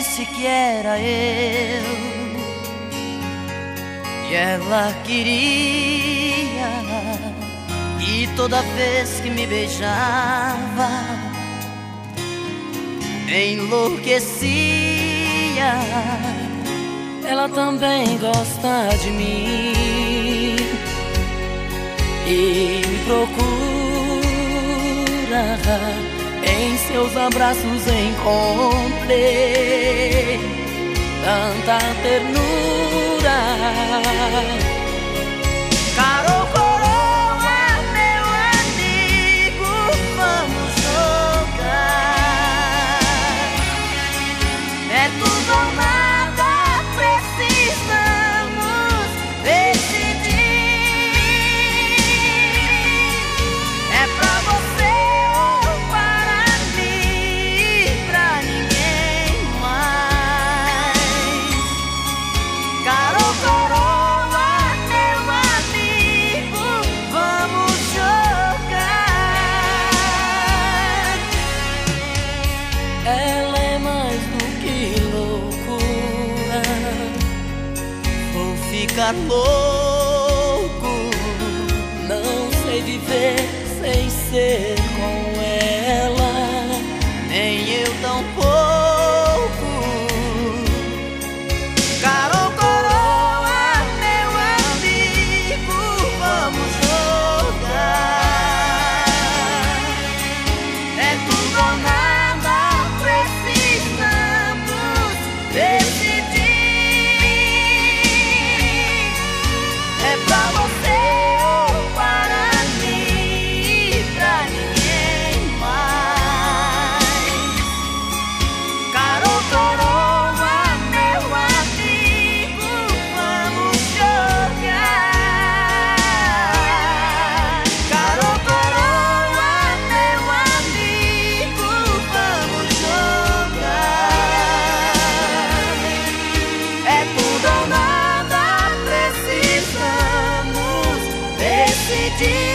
disse que era eu. E ela queria, e toda vez que me beijava, enlouquecia. Ela também gosta de mim e me procura em seus abraços encontrei tanta ternura. Ficar louco. Não sei viver sem ser com ela. Nem eu tampouco. deep.